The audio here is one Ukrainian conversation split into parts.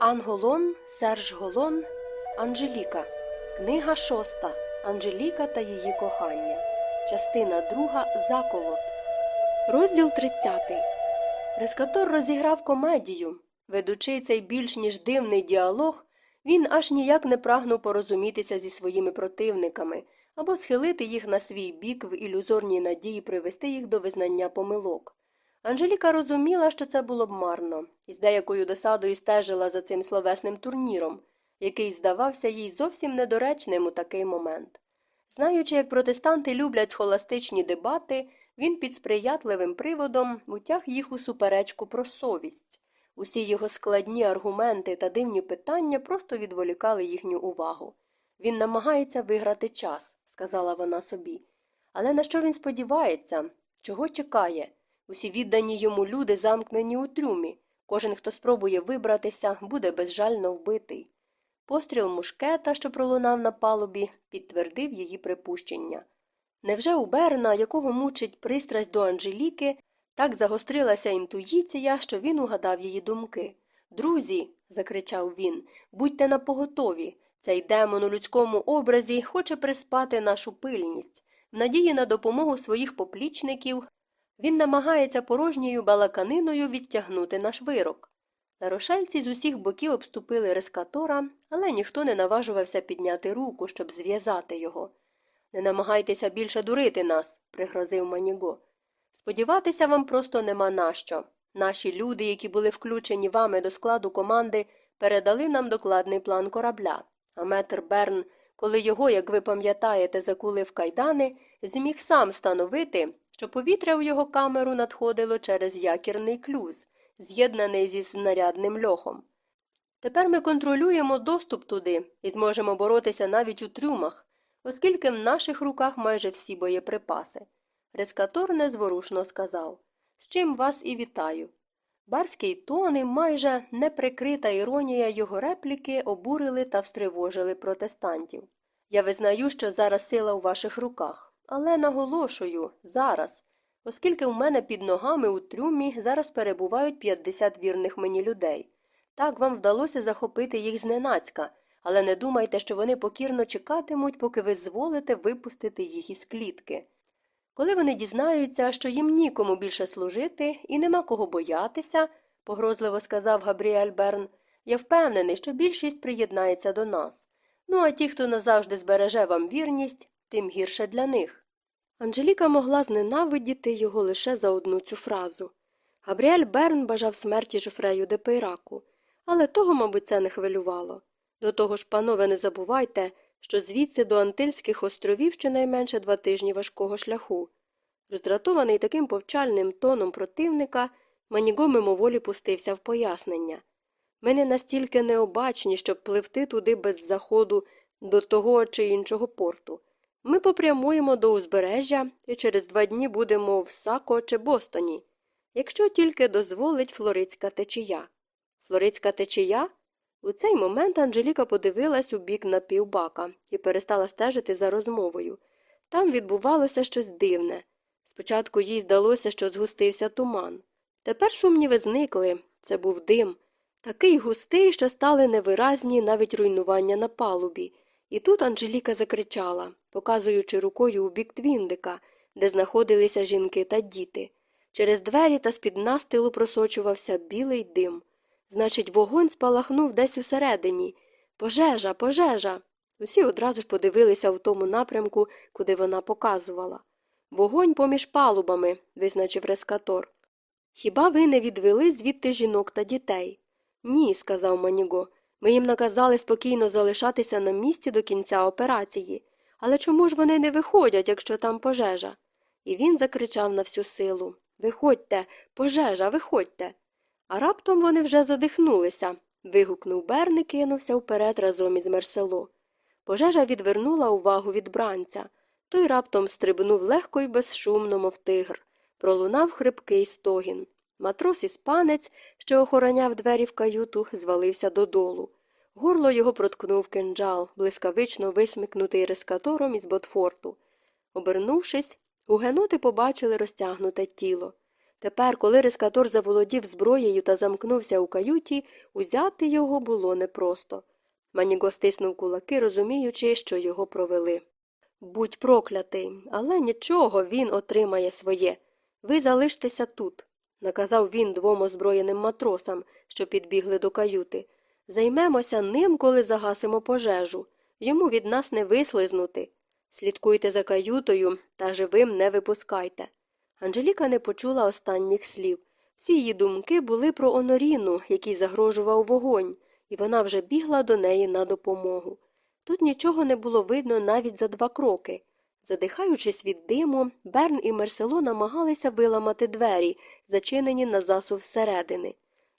Анголон, Серж Голон, Анжеліка. Книга шоста. Анжеліка та її кохання. Частина друга. Заколот. Розділ 30. Рескатор розіграв комедію. Ведучи цей більш ніж дивний діалог, він аж ніяк не прагнув порозумітися зі своїми противниками або схилити їх на свій бік в ілюзорній надії привести їх до визнання помилок. Анжеліка розуміла, що це було б марно, і з деякою досадою стежила за цим словесним турніром, який здавався їй зовсім недоречним у такий момент. Знаючи, як протестанти люблять схоластичні дебати, він під сприятливим приводом утяг їх у суперечку про совість. Усі його складні аргументи та дивні питання просто відволікали їхню увагу. Він намагається виграти час, сказала вона собі. Але на що він сподівається? Чого чекає? Усі віддані йому люди замкнені у трюмі. Кожен, хто спробує вибратися, буде безжально вбитий. Постріл мушкета, що пролунав на палубі, підтвердив її припущення. Невже у Берна, якого мучить пристрасть до Анжеліки, так загострилася інтуїція, що він угадав її думки. Друзі, закричав він, будьте напоготові. Цей демон у людському образі хоче приспати нашу пильність. В надії на допомогу своїх поплічників він намагається порожньою балаканиною відтягнути наш вирок. Нарошельці з усіх боків обступили рескатора, але ніхто не наважувався підняти руку, щоб зв'язати його. Не намагайтеся більше дурити нас, пригрозив Маніго. Сподіватися вам просто нема на що. Наші люди, які були включені вами до складу команди, передали нам докладний план корабля, а метр Берн, коли його, як ви пам'ятаєте, закули в кайдани, зміг сам становити, що повітря в його камеру надходило через якірний клюз, з'єднаний зі знарядним льохом. Тепер ми контролюємо доступ туди і зможемо боротися навіть у трюмах, оскільки в наших руках майже всі боєприпаси. Рескатор незворушно сказав З чим вас і вітаю. Барський тон і майже неприкрита іронія його репліки обурили та встривожили протестантів. Я визнаю, що зараз сила у ваших руках, але наголошую зараз, оскільки у мене під ногами у трюмі зараз перебувають 50 вірних мені людей. Так вам вдалося захопити їх зненацька, але не думайте, що вони покірно чекатимуть, поки ви зволите випустити їх із клітки. Коли вони дізнаються, що їм нікому більше служити і нема кого боятися, погрозливо сказав Габріель Берн, я впевнений, що більшість приєднається до нас. Ну а ті, хто назавжди збереже вам вірність, тим гірше для них. Анжеліка могла зненавидіти його лише за одну цю фразу. Габріель Берн бажав смерті Жофрею де Пейраку, але того, мабуть, це не хвилювало. До того ж, панове, не забувайте, що звідси до Антильських островів щонайменше два тижні важкого шляху. Роздратований таким повчальним тоном противника, Маніго мимоволі пустився в пояснення. Ми не настільки необачні, щоб пливти туди без заходу до того чи іншого порту. Ми попрямуємо до узбережжя і через два дні будемо в Сако чи Бостоні, якщо тільки дозволить флоридська течія. Флоридська течія? У цей момент Анжеліка подивилась у бік напівбака і перестала стежити за розмовою. Там відбувалося щось дивне. Спочатку їй здалося, що згустився туман. Тепер сумніви зникли це був дим, такий густий, що стали невиразні навіть руйнування на палубі. І тут Анжеліка закричала, показуючи рукою у бік твіндика, де знаходилися жінки та діти. Через двері та з під настилу просочувався білий дим. Значить, вогонь спалахнув десь усередині. Пожежа, пожежа. Усі одразу ж подивилися в тому напрямку, куди вона показувала. Вогонь поміж палубами, визначив рескатор. Хіба ви не відвели звідти жінок та дітей? Ні, сказав Маніго. Ми їм наказали спокійно залишатися на місці до кінця операції. Але чому ж вони не виходять, якщо там пожежа? І він закричав на всю силу Виходьте, пожежа, виходьте. А раптом вони вже задихнулися. вигукнув Берн і кинувся вперед разом із Мерсело. Пожежа відвернула увагу від бранця. Той раптом стрибнув легко і безшумно, мов тигр. Пролунав хрипкий стогін. Матрос іспанець, що охороняв двері в каюту, звалився додолу. Горло його проткнув кинджал, блискавично висмикнутий рескатором із ботфорту. Обернувшись, гугеноти побачили розтягнуте тіло. Тепер, коли Рескатор заволодів зброєю та замкнувся у каюті, узяти його було непросто. Маніго стиснув кулаки, розуміючи, що його провели. Будь проклятий, але нічого він отримає своє. Ви залиштеся тут, наказав він двом озброєним матросам, що підбігли до каюти. Займемося ним, коли загасимо пожежу. Йому від нас не вислизнути. Слідкуйте за каютою та живим не випускайте. Анжеліка не почула останніх слів. Всі її думки були про Оноріну, який загрожував вогонь, і вона вже бігла до неї на допомогу. Тут нічого не було видно навіть за два кроки. Задихаючись від диму, Берн і Мерсело намагалися виламати двері, зачинені на засув зсередини.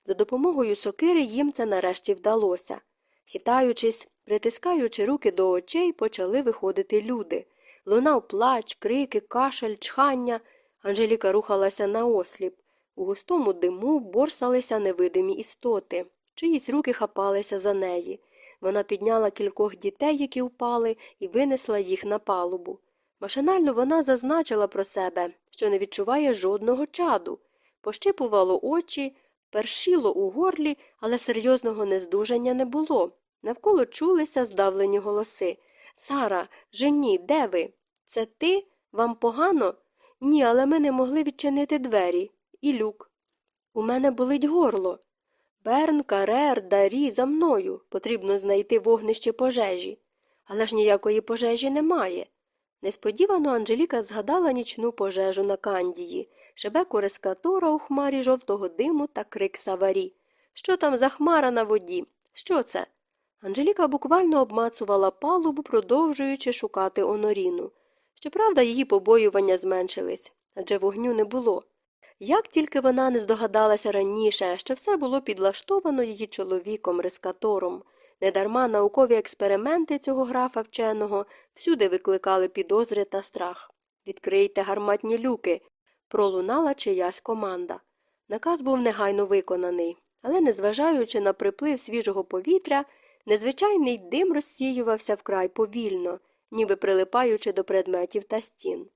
За допомогою сокири їм це нарешті вдалося. Хитаючись, притискаючи руки до очей, почали виходити люди. Лунав плач, крики, кашель, чхання. Анжеліка рухалася наосліп. У густому диму борсалися невидимі істоти, чиїсь руки хапалися за неї. Вона підняла кількох дітей, які впали, і винесла їх на палубу. Машинально вона зазначила про себе, що не відчуває жодного чаду. Пощипувало очі, першило у горлі, але серйозного нездужання не було. Навколо чулися здавлені голоси. Сара, жені, де ви? Це ти? Вам погано? Ні, але ми не могли відчинити двері. І люк. У мене болить горло. Берн, Карер, Дарі, за мною. Потрібно знайти вогнище пожежі. Але ж ніякої пожежі немає. Несподівано Анжеліка згадала нічну пожежу на Кандії, шебеку рескатора у хмарі жовтого диму та крик саварі. Що там за хмара на воді? Що це? Анжеліка буквально обмацувала палубу, продовжуючи шукати Оноріну. Щоправда, її побоювання зменшились, адже вогню не було. Як тільки вона не здогадалася раніше, що все було підлаштовано її чоловіком, рескатором. Недарма наукові експерименти цього графа вченого всюди викликали підозри та страх. Відкрийте гарматні люки. Пролунала чиясь команда. Наказ був негайно виконаний, але, незважаючи на приплив свіжого повітря, незвичайний дим розсіювався вкрай повільно, ніби прилипаючи до предметів та стін.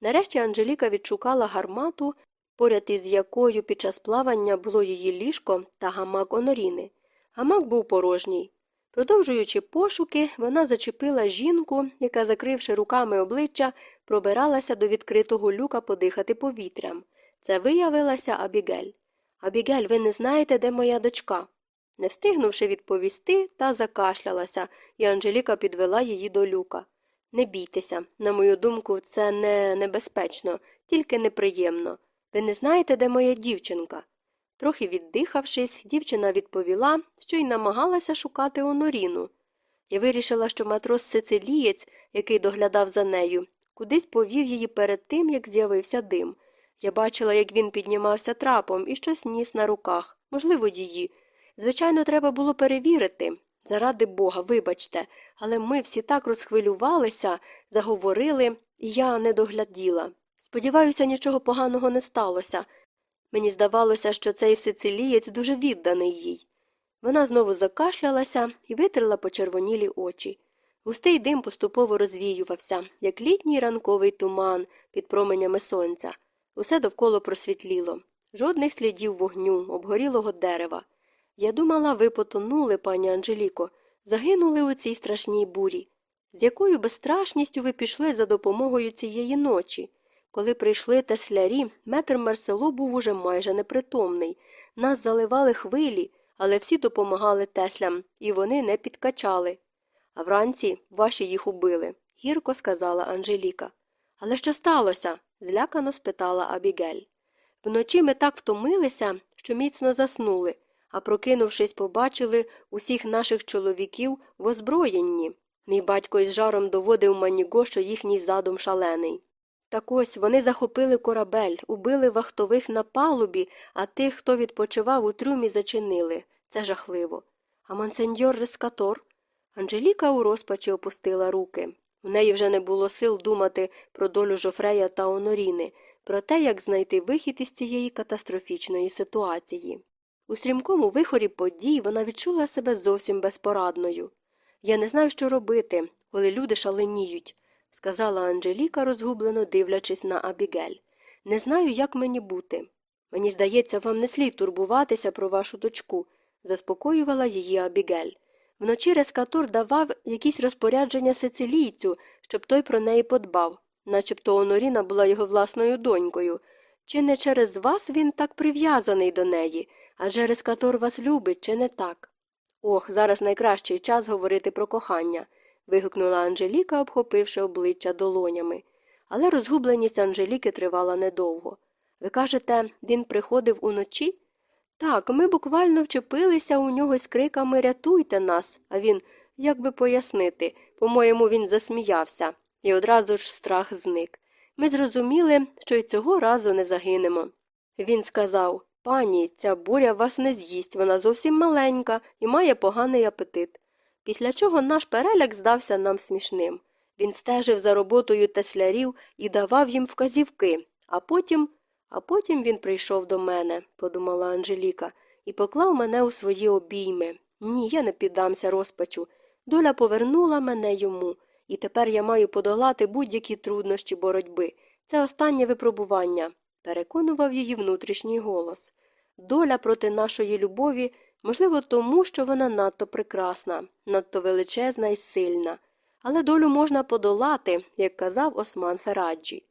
Нарешті Анжеліка відшукала гармату, поряд із якою під час плавання було її ліжко та гамак Оноріни. Гамак був порожній. Продовжуючи пошуки, вона зачепила жінку, яка, закривши руками обличчя, пробиралася до відкритого люка подихати повітрям. Це виявилася Абігель. Абігель, ви не знаєте, де моя дочка? Не встигнувши відповісти, та закашлялася, і Анжеліка підвела її до люка. Не бійтеся, на мою думку, це не небезпечно, тільки неприємно. Ви не знаєте, де моя дівчинка? Трохи віддихавшись, дівчина відповіла, що й намагалася шукати оноріну. Я вирішила, що матрос сицилієць, який доглядав за нею, кудись повів її перед тим, як з'явився дим. Я бачила, як він піднімався трапом і щось ніс на руках, можливо, її. Звичайно, треба було перевірити. Заради бога, вибачте, але ми всі так розхвилювалися, заговорили, і я не догляділа. Сподіваюся, нічого поганого не сталося. Мені здавалося, що цей сицилієць дуже відданий їй. Вона знову закашлялася і витерла почервонілі очі. Густий дим поступово розвіювався, як літній ранковий туман під променями сонця. Усе довкола просвітліло. Жодних слідів вогню, обгорілого дерева. Я думала, ви потонули, пані Анжеліко, загинули у цій страшній бурі. З якою безстрашністю ви пішли за допомогою цієї ночі? Коли прийшли теслярі, метр Марсело був уже майже непритомний. Нас заливали хвилі, але всі допомагали теслям, і вони не підкачали. А вранці ваші їх убили, гірко сказала Анжеліка. Але що сталося? злякано спитала Абігель. Вночі ми так втомилися, що міцно заснули, а прокинувшись, побачили усіх наших чоловіків в озброєнні. Мій батько із жаром доводив Маніго, що їхній задум шалений. Так ось вони захопили корабель, убили вахтових на палубі, а тих, хто відпочивав у трюмі, зачинили. Це жахливо. А монсеньор Рескатор? Анжеліка у розпачі опустила руки. У неї вже не було сил думати про долю Жофрея та Оноріни, про те, як знайти вихід із цієї катастрофічної ситуації. У стрімкому вихорі подій вона відчула себе зовсім безпорадною. Я не знаю, що робити, коли люди шаленіють сказала Анжеліка, розгублено дивлячись на Абігель. Не знаю, як мені бути. Мені здається, вам не слід турбуватися про вашу дочку, заспокоювала її Абігель. Вночі Рескатур давав якісь розпорядження сицилійцю, щоб той про неї подбав, начебто Оноріна була його власною донькою. Чи не через вас він так прив'язаний до неї, адже Рескатор вас любить, чи не так? Ох, зараз найкращий час говорити про кохання. Вигукнула Анжеліка, обхопивши обличчя долонями. Але розгубленість Анжеліки тривала недовго. Ви кажете, він приходив уночі? Так, ми буквально вчепилися у нього з криками Рятуйте нас, а він, як би пояснити, по-моєму, він засміявся, і одразу ж страх зник. Ми зрозуміли, що й цього разу не загинемо. Він сказав Пані, ця буря вас не з'їсть, вона зовсім маленька і має поганий апетит. Після чого наш переляк здався нам смішним. Він стежив за роботою теслярів і давав їм вказівки, а потім. А потім він прийшов до мене, подумала Анжеліка, і поклав мене у свої обійми. Ні, я не піддамся розпачу. Доля повернула мене йому, і тепер я маю подолати будь-які труднощі боротьби. Це останнє випробування, переконував її внутрішній голос. Доля проти нашої любові, можливо, тому, що вона надто прекрасна, надто величезна і сильна. Але долю можна подолати, як казав Осман Фераджі.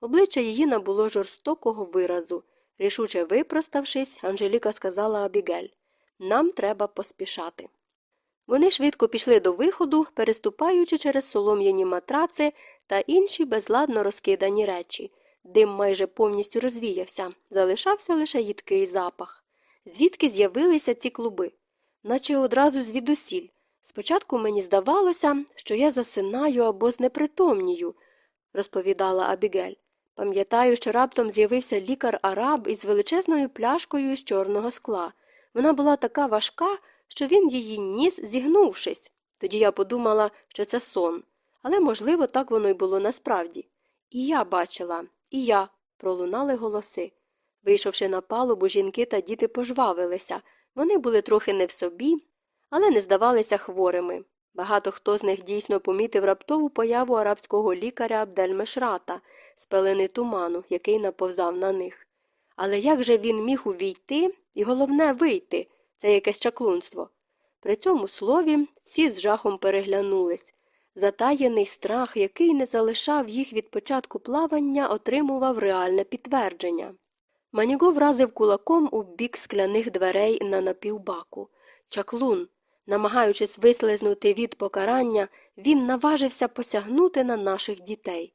Обличчя її набуло жорстокого виразу. Рішуче випроставшись, Анжеліка сказала Абігель Нам треба поспішати. Вони швидко пішли до виходу, переступаючи через солом'яні матраци та інші безладно розкидані речі. Дим майже повністю розвіявся, залишався лише їдкий запах. Звідки з'явилися ці клуби? Наче одразу звідусіль. Спочатку мені здавалося, що я засинаю або знепритомнію, розповідала Абігель. Пам'ятаю, що раптом з'явився лікар араб із величезною пляшкою з чорного скла. Вона була така важка, що він її ніс, зігнувшись. Тоді я подумала, що це сон. Але, можливо, так воно й було насправді. І я бачила, і я, пролунали голоси. Вийшовши на палубу, жінки та діти пожвавилися. Вони були трохи не в собі, але не здавалися хворими. Багато хто з них дійсно помітив раптову появу арабського лікаря Абдельмешрата з пелени туману, який наповзав на них. Але як же він міг увійти і, головне, вийти це якесь чаклунство? При цьому слові всі з жахом переглянулись. Затаєний страх, який не залишав їх від початку плавання, отримував реальне підтвердження. Маніго вразив кулаком у бік скляних дверей на напівбаку. Чаклун. Намагаючись вислизнути від покарання, він наважився посягнути на наших дітей.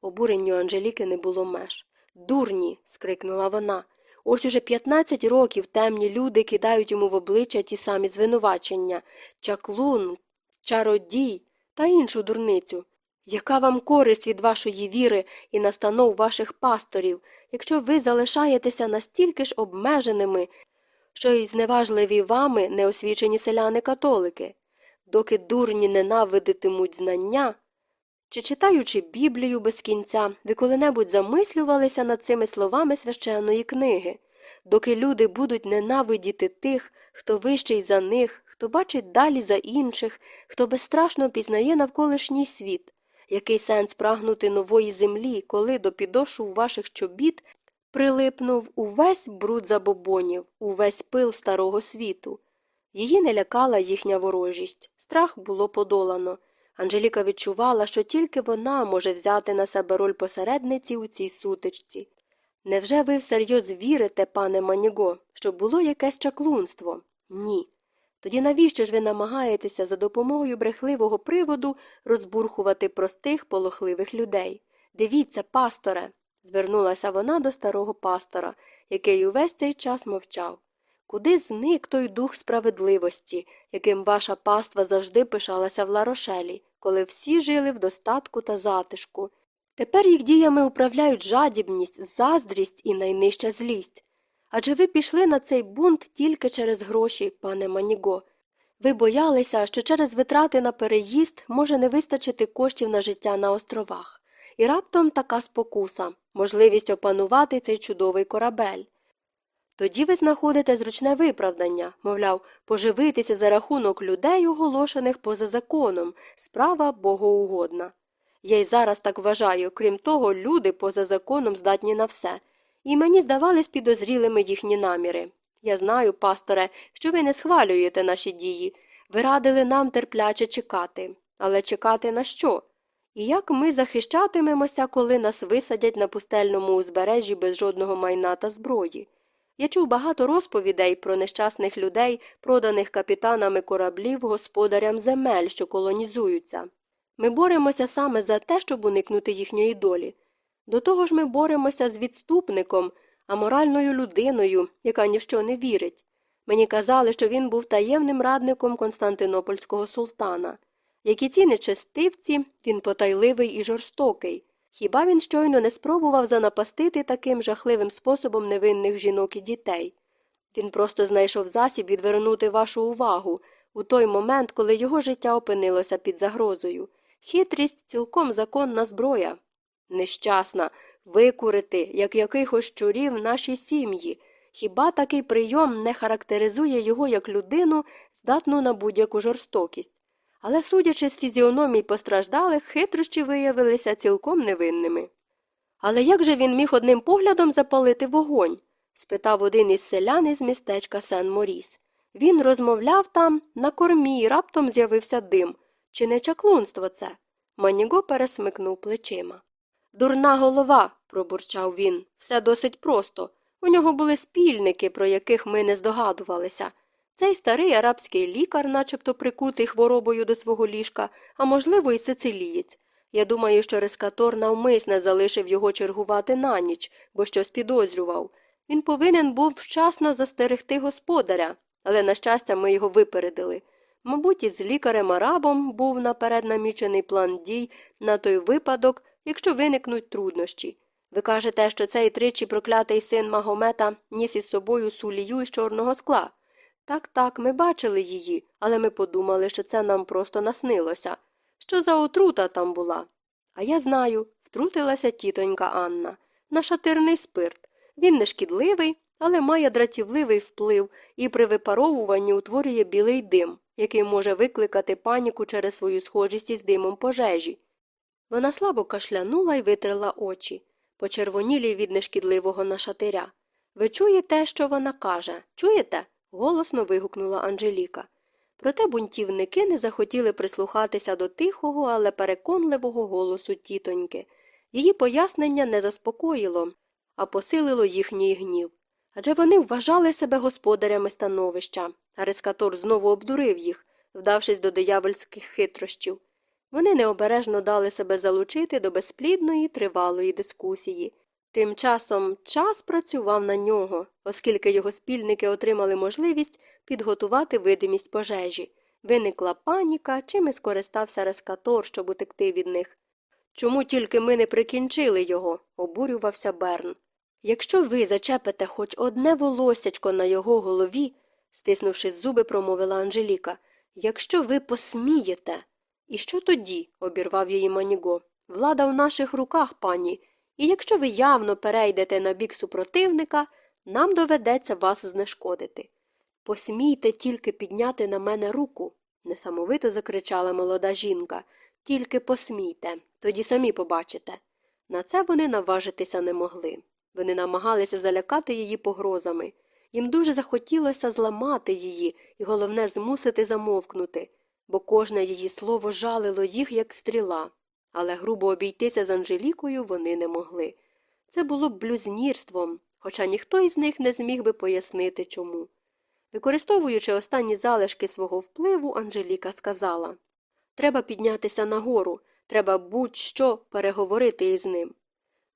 Обуренню Анжеліки не було меж. Дурні. скрикнула вона. Ось уже 15 років темні люди кидають йому в обличчя ті самі звинувачення чаклун, чародій та іншу дурницю. Яка вам користь від вашої віри і настанов ваших пасторів, якщо ви залишаєтеся настільки ж обмеженими, що й зневажливі вами неосвічені селяни католики, доки дурні ненавидитимуть знання? Чи читаючи Біблію без кінця, ви коли-небудь замислювалися над цими словами священної книги, доки люди будуть ненавидіти тих, хто вищий за них, хто бачить далі за інших, хто безстрашно пізнає навколишній світ, який сенс прагнути нової землі, коли до підошв ваших чобіт прилипнув увесь бруд забобонів, увесь пил старого світу. Її не лякала їхня ворожість, страх було подолано. Анжеліка відчувала, що тільки вона може взяти на себе роль посередниці у цій сутичці. Невже ви всерйоз вірите, пане Маніго, що було якесь чаклунство? Ні. Тоді навіщо ж ви намагаєтеся за допомогою брехливого приводу розбурхувати простих полохливих людей? Дивіться, пасторе, звернулася вона до старого пастора, який увесь цей час мовчав. Куди зник той дух справедливості, яким ваша паства завжди пишалася в ларошелі, коли всі жили в достатку та затишку? Тепер їх діями управляють жадібність, заздрість і найнижча злість. Адже ви пішли на цей бунт тільки через гроші, пане Маніго. Ви боялися, що через витрати на переїзд може не вистачити коштів на життя на островах. І раптом така спокуса можливість опанувати цей чудовий корабель. Тоді ви знаходите зручне виправдання, мовляв, поживитися за рахунок людей, оголошених поза законом, справа богоугодна. Я й зараз так вважаю, крім того, люди поза законом здатні на все. І мені здавались підозрілими їхні наміри. Я знаю, пасторе, що ви не схвалюєте наші дії. Ви радили нам терпляче чекати. Але чекати на що? І як ми захищатимемося, коли нас висадять на пустельному узбережжі без жодного майна та зброї? Я чув багато розповідей про нещасних людей, проданих капітанами кораблів господарям земель, що колонізуються. Ми боремося саме за те, щоб уникнути їхньої долі. До того ж ми боремося з відступником, аморальною людиною, яка ні в що не вірить. Мені казали, що він був таємним радником Константинопольського султана. Як і ці нечестивці, він потайливий і жорстокий. Хіба він щойно не спробував занапастити таким жахливим способом невинних жінок і дітей? Він просто знайшов засіб відвернути вашу увагу у той момент, коли його життя опинилося під загрозою. Хитрість цілком законна зброя. Нещасна, викурити, як якихось щурів наші сім'ї. Хіба такий прийом не характеризує його як людину, здатну на будь-яку жорстокість? Але, судячи з фізіономій постраждалих, хитрощі виявилися цілком невинними. Але як же він міг одним поглядом запалити вогонь? спитав один із селян із містечка Сен Моріс. Він розмовляв там на кормі і раптом з'явився дим. Чи не чаклунство це? Маніго пересмикнув плечима. Дурна голова, пробурчав він, все досить просто. У нього були спільники, про яких ми не здогадувалися. Цей старий арабський лікар, начебто прикутий хворобою до свого ліжка, а можливо, і сицилієць. Я думаю, що Рескатор навмисне залишив його чергувати на ніч, бо щось підозрював. Він повинен був вчасно застерегти господаря, але, на щастя, ми його випередили. Мабуть, із лікарем арабом був наперед намічений план дій на той випадок, якщо виникнуть труднощі. Ви кажете, що цей тричі проклятий син Магомета ніс із собою сулію із чорного скла. Так, так, ми бачили її, але ми подумали, що це нам просто наснилося. Що за отрута там була? А я знаю, втрутилася тітонька Анна. Нашатирний спирт. Він не шкідливий, але має дратівливий вплив і при випаровуванні утворює білий дим, який може викликати паніку через свою схожість із димом пожежі. Вона слабо кашлянула і витерла очі, почервонілі від нешкідливого нашатиря. Ви чуєте, що вона каже? Чуєте? голосно вигукнула Анжеліка. Проте бунтівники не захотіли прислухатися до тихого, але переконливого голосу тітоньки. Її пояснення не заспокоїло, а посилило їхній гнів. Адже вони вважали себе господарями становища, а знову обдурив їх, вдавшись до диявольських хитрощів. Вони необережно дали себе залучити до безплідної тривалої дискусії. Тим часом час працював на нього, оскільки його спільники отримали можливість підготувати видимість пожежі. Виникла паніка, чим і скористався Рескатор, щоб утекти від них. Чому тільки ми не прикінчили його? обурювався Берн. Якщо ви зачепите хоч одне волосячко на його голові, стиснувши зуби, промовила Анжеліка, якщо ви посмієте. І що тоді? обірвав її Маніго. Влада в наших руках, пані, і якщо ви явно перейдете на бік супротивника, нам доведеться вас знешкодити. Посмійте тільки підняти на мене руку, несамовито закричала молода жінка. Тільки посмійте, тоді самі побачите. На це вони наважитися не могли. Вони намагалися залякати її погрозами. Їм дуже захотілося зламати її і, головне, змусити замовкнути, бо кожне її слово жалило їх, як стріла, але грубо обійтися з Анжелікою вони не могли. Це було б блюзнірством, хоча ніхто із них не зміг би пояснити чому. Використовуючи останні залишки свого впливу, Анжеліка сказала Треба піднятися нагору, треба будь що переговорити із ним.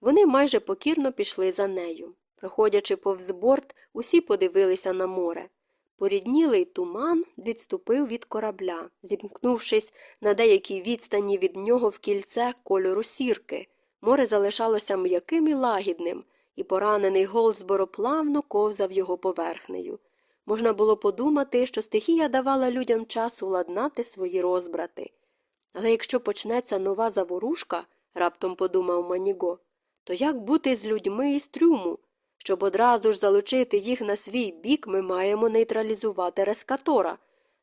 Вони майже покірно пішли за нею. Проходячи повз борт, усі подивилися на море. Поріднілий туман відступив від корабля, зімкнувшись на деякій відстані від нього в кільце кольору сірки. Море залишалося м'яким і лагідним, і поранений Голдсборо плавно ковзав його поверхнею. Можна було подумати, що стихія давала людям час уладнати свої розбрати. Але якщо почнеться нова заворушка, раптом подумав Маніго, то як бути з людьми із трюму? Щоб одразу ж залучити їх на свій бік, ми маємо нейтралізувати рескатора,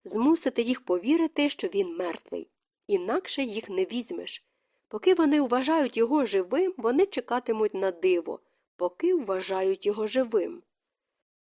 змусити їх повірити, що він мертвий. Інакше їх не візьмеш. Поки вони вважають його живим, вони чекатимуть на диво, поки вважають його живим.